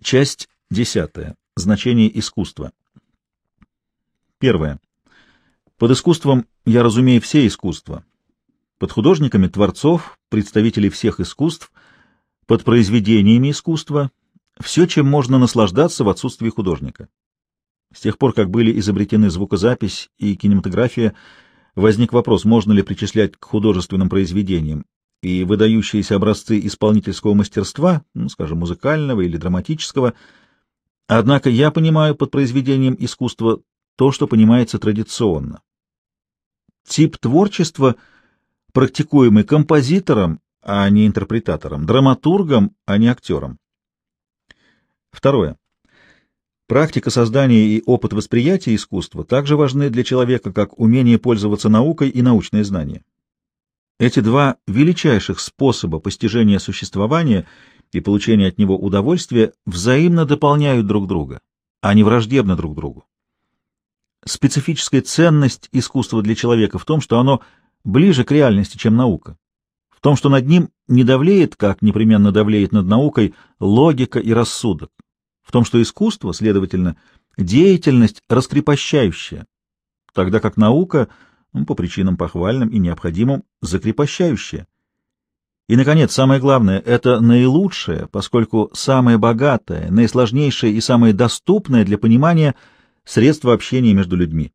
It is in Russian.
Часть десятая. Значение искусства. Первое. Под искусством я разумею все искусства. Под художниками — творцов, представителей всех искусств, под произведениями искусства — все, чем можно наслаждаться в отсутствии художника. С тех пор, как были изобретены звукозапись и кинематография, возник вопрос, можно ли причислять к художественным произведениям и выдающиеся образцы исполнительского мастерства, ну, скажем, музыкального или драматического. Однако я понимаю под произведением искусства то, что понимается традиционно. Тип творчества, практикуемый композитором, а не интерпретатором, драматургом, а не актером. Второе. Практика создания и опыт восприятия искусства также важны для человека, как умение пользоваться наукой и научные знания. Эти два величайших способа постижения существования и получения от него удовольствия взаимно дополняют друг друга, а не враждебны друг другу. Специфическая ценность искусства для человека в том, что оно ближе к реальности, чем наука, в том, что над ним не давлеет, как непременно давлеет над наукой, логика и рассудок, в том, что искусство, следовательно, деятельность раскрепощающая, тогда как наука — по причинам похвальным и необходимым, закрепощающее. И, наконец, самое главное — это наилучшее, поскольку самое богатое, наисложнейшее и самое доступное для понимания средство общения между людьми.